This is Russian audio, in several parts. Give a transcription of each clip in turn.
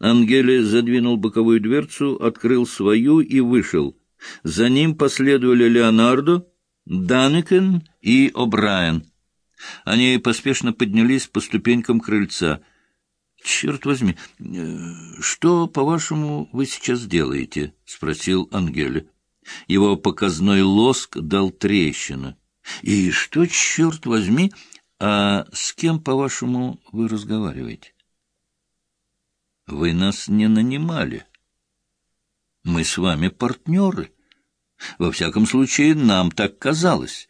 Ангели задвинул боковую дверцу, открыл свою и вышел. За ним последовали Леонардо, Данекен и О'Брайен. Они поспешно поднялись по ступенькам крыльца. — Черт возьми, э, что, по-вашему, вы сейчас делаете? — спросил Ангели. Его показной лоск дал трещину. — И что, черт возьми, а с кем, по-вашему, вы разговариваете? — Вы нас не нанимали. Мы с вами партнеры. Во всяком случае, нам так казалось.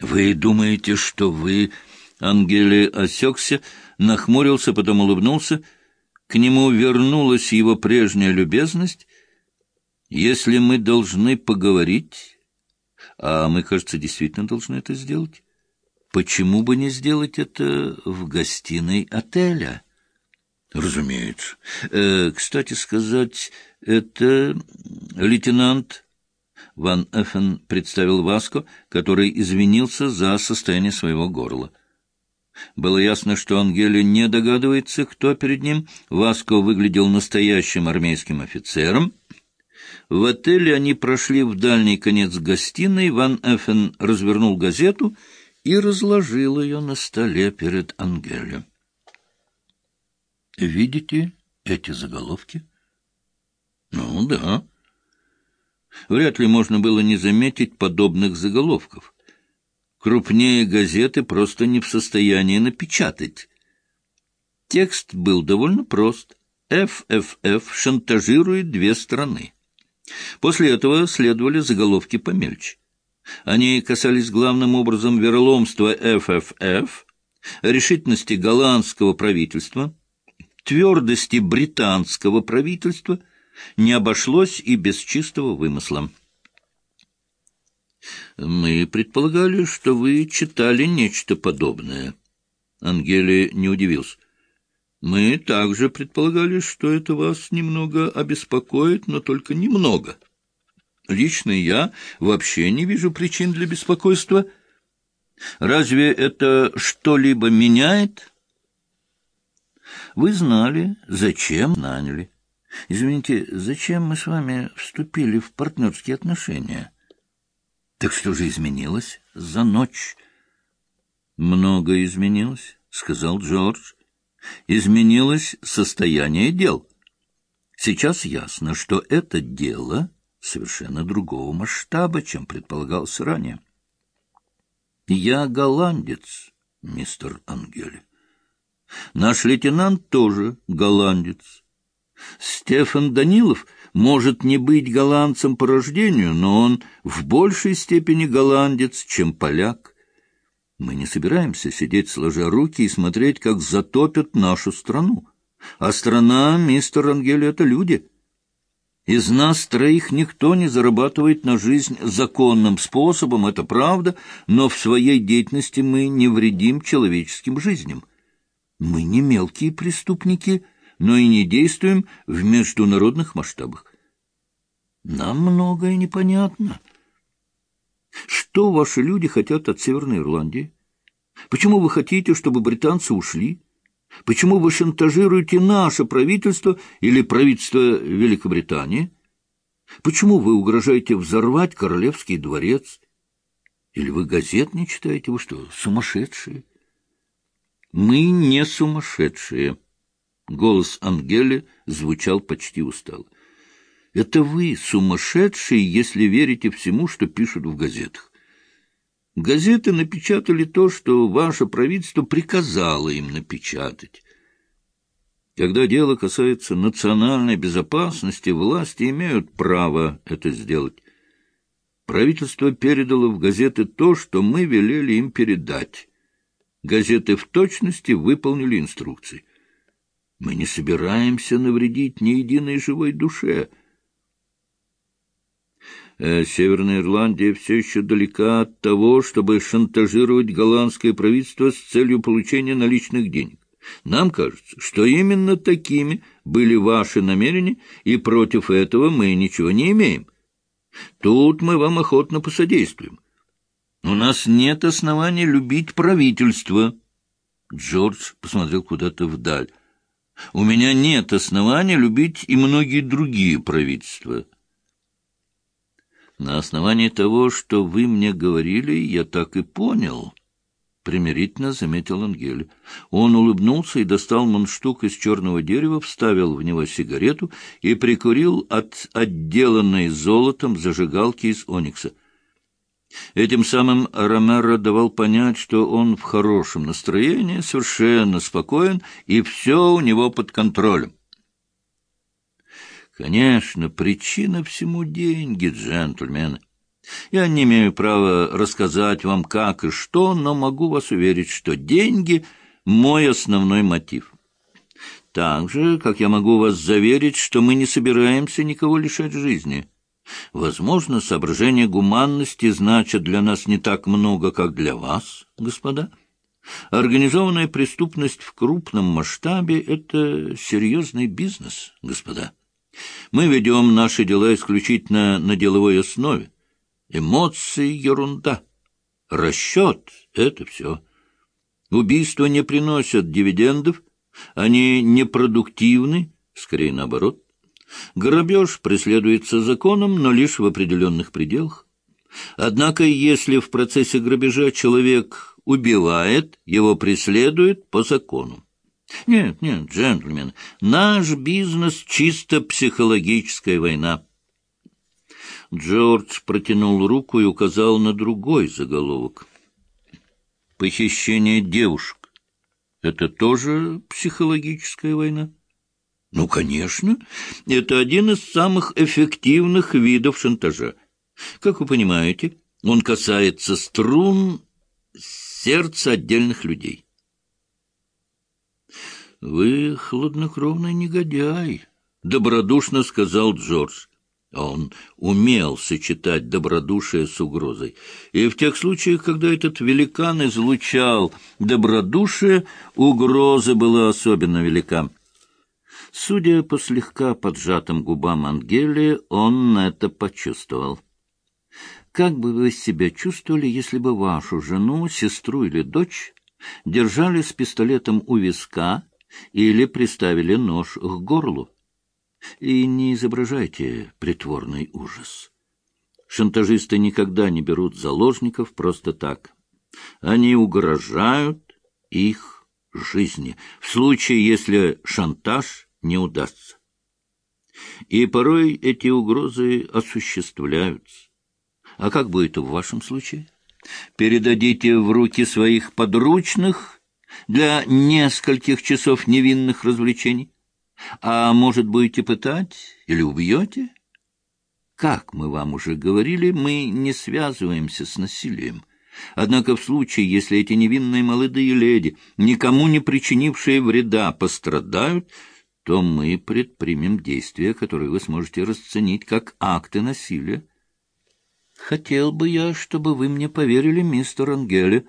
Вы думаете, что вы... Ангели осекся, нахмурился, потом улыбнулся. К нему вернулась его прежняя любезность. Если мы должны поговорить, а мы, кажется, действительно должны это сделать, почему бы не сделать это в гостиной отеля? Разумеется. Э, кстати сказать, это лейтенант Ван Эффен представил Васко, который извинился за состояние своего горла. Было ясно, что Ангели не догадывается, кто перед ним. Васко выглядел настоящим армейским офицером. В отеле они прошли в дальний конец гостиной. Ван Эффен развернул газету и разложил ее на столе перед Ангелем. «Видите эти заголовки?» «Ну да». Вряд ли можно было не заметить подобных заголовков. Крупнее газеты просто не в состоянии напечатать. Текст был довольно прост. ФФФ шантажирует две страны. После этого следовали заголовки помельче. Они касались главным образом вероломства ФФФ, решительности голландского правительства, твердости британского правительства — не обошлось и без чистого вымысла. «Мы предполагали, что вы читали нечто подобное». Ангели не удивился. «Мы также предполагали, что это вас немного обеспокоит, но только немного. Лично я вообще не вижу причин для беспокойства. Разве это что-либо меняет?» «Вы знали, зачем наняли». Извините, зачем мы с вами вступили в партнерские отношения? Так что же изменилось за ночь? Много изменилось, сказал Джордж. Изменилось состояние дел. Сейчас ясно, что это дело совершенно другого масштаба, чем предполагалось ранее. Я голландец, мистер Ангели. Наш лейтенант тоже голландец. Стефан Данилов может не быть голландцем по рождению, но он в большей степени голландец, чем поляк. Мы не собираемся сидеть сложа руки и смотреть, как затопят нашу страну. А страна, мистер Ангели, — это люди. Из нас троих никто не зарабатывает на жизнь законным способом, это правда, но в своей деятельности мы не вредим человеческим жизням. Мы не мелкие преступники — но и не действуем в международных масштабах. Нам многое непонятно. Что ваши люди хотят от Северной Ирландии? Почему вы хотите, чтобы британцы ушли? Почему вы шантажируете наше правительство или правительство Великобритании? Почему вы угрожаете взорвать Королевский дворец? Или вы газет не читаете? Вы что, сумасшедшие? Мы не сумасшедшие. Голос Ангели звучал почти устало. «Это вы, сумасшедшие, если верите всему, что пишут в газетах. Газеты напечатали то, что ваше правительство приказало им напечатать. Когда дело касается национальной безопасности, власти имеют право это сделать. Правительство передало в газеты то, что мы велели им передать. Газеты в точности выполнили инструкции. Мы не собираемся навредить ни единой живой душе. Э, Северная Ирландия все еще далека от того, чтобы шантажировать голландское правительство с целью получения наличных денег. Нам кажется, что именно такими были ваши намерения, и против этого мы ничего не имеем. Тут мы вам охотно посодействуем. У нас нет оснований любить правительство. Джордж посмотрел куда-то вдаль. У меня нет основания любить и многие другие правительства. На основании того, что вы мне говорили, я так и понял, — примирительно заметил Ангель. Он улыбнулся и достал мундштук из черного дерева, вставил в него сигарету и прикурил от отделанной золотом зажигалки из оникса. Этим самым Ромеро давал понять, что он в хорошем настроении, совершенно спокоен, и все у него под контролем. Конечно, причина всему — деньги, джентльмены. Я не имею права рассказать вам как и что, но могу вас уверить, что деньги — мой основной мотив. Так же, как я могу вас заверить, что мы не собираемся никого лишать жизни. Возможно, соображения гуманности значат для нас не так много, как для вас, господа. Организованная преступность в крупном масштабе — это серьезный бизнес, господа. Мы ведем наши дела исключительно на деловой основе. Эмоции — ерунда. Расчет — это все. Убийства не приносят дивидендов, они непродуктивны, скорее наоборот. Грабеж преследуется законом, но лишь в определенных пределах. Однако, если в процессе грабежа человек убивает, его преследуют по закону. Нет, нет, джентльмен, наш бизнес — чисто психологическая война. Джордж протянул руку и указал на другой заголовок. Похищение девушек. Это тоже психологическая война? Ну, конечно. Это один из самых эффективных видов шантажа. Как вы понимаете, он касается струн сердца отдельных людей. — Вы хладнокровный негодяй, — добродушно сказал Джордж. Он умел сочетать добродушие с угрозой. И в тех случаях, когда этот великан излучал добродушие, угроза была особенно велика. Судя по слегка поджатым губам Ангелии, он это почувствовал. Как бы вы себя чувствовали, если бы вашу жену, сестру или дочь держали с пистолетом у виска или приставили нож к горлу. И не изображайте притворный ужас. Шантажисты никогда не берут заложников просто так. Они угрожают их жизни, в случае, если шантаж не удастся. И порой эти угрозы осуществляются. А как будет в вашем случае? Передадите в руки своих подручных для нескольких часов невинных развлечений? А может, будете пытать или убьете? Как мы вам уже говорили, мы не связываемся с насилием. Однако в случае, если эти невинные молодые леди, никому не причинившие вреда, пострадают, то мы предпримем действия, которые вы сможете расценить как акты насилия. Хотел бы я, чтобы вы мне поверили, мистер Ангеле,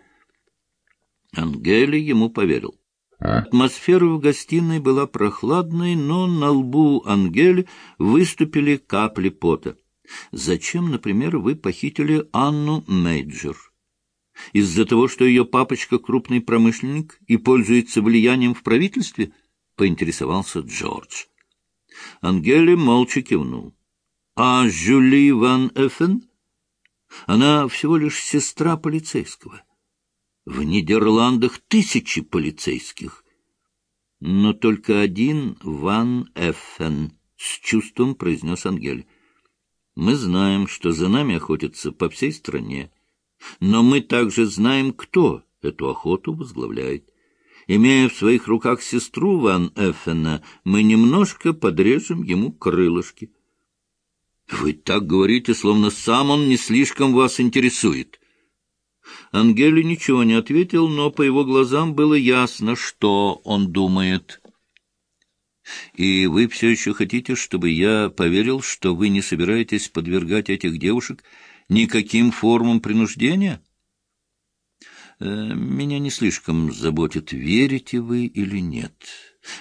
— Ангели ему поверил. А? Атмосфера в гостиной была прохладной, но на лбу Ангели выступили капли пота. Зачем, например, вы похитили Анну Мейджер? Из-за того, что ее папочка крупный промышленник и пользуется влиянием в правительстве? Поинтересовался Джордж. Ангели молча кивнул. А Жюли Ван Эффен? Она всего лишь сестра полицейского. В Нидерландах тысячи полицейских. Но только один Ван Эффен, с чувством произнес Ангель. Мы знаем, что за нами охотятся по всей стране. Но мы также знаем, кто эту охоту возглавляет. Имея в своих руках сестру Ван Эффена, мы немножко подрежем ему крылышки. Вы так говорите, словно сам он не слишком вас интересует. Ангели ничего не ответил, но по его глазам было ясно, что он думает. «И вы все еще хотите, чтобы я поверил, что вы не собираетесь подвергать этих девушек никаким формам принуждения?» «Э, «Меня не слишком заботит, верите вы или нет».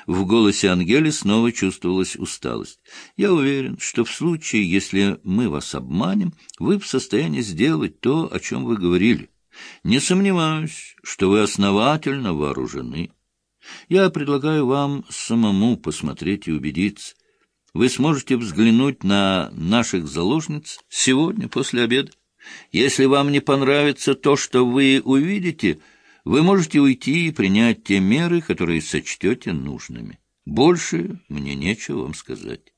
В голосе Ангели снова чувствовалась усталость. «Я уверен, что в случае, если мы вас обманем, вы в состоянии сделать то, о чем вы говорили. Не сомневаюсь, что вы основательно вооружены. Я предлагаю вам самому посмотреть и убедиться. Вы сможете взглянуть на наших заложниц сегодня после обеда. Если вам не понравится то, что вы увидите, вы можете уйти и принять те меры, которые сочтете нужными. Больше мне нечего вам сказать.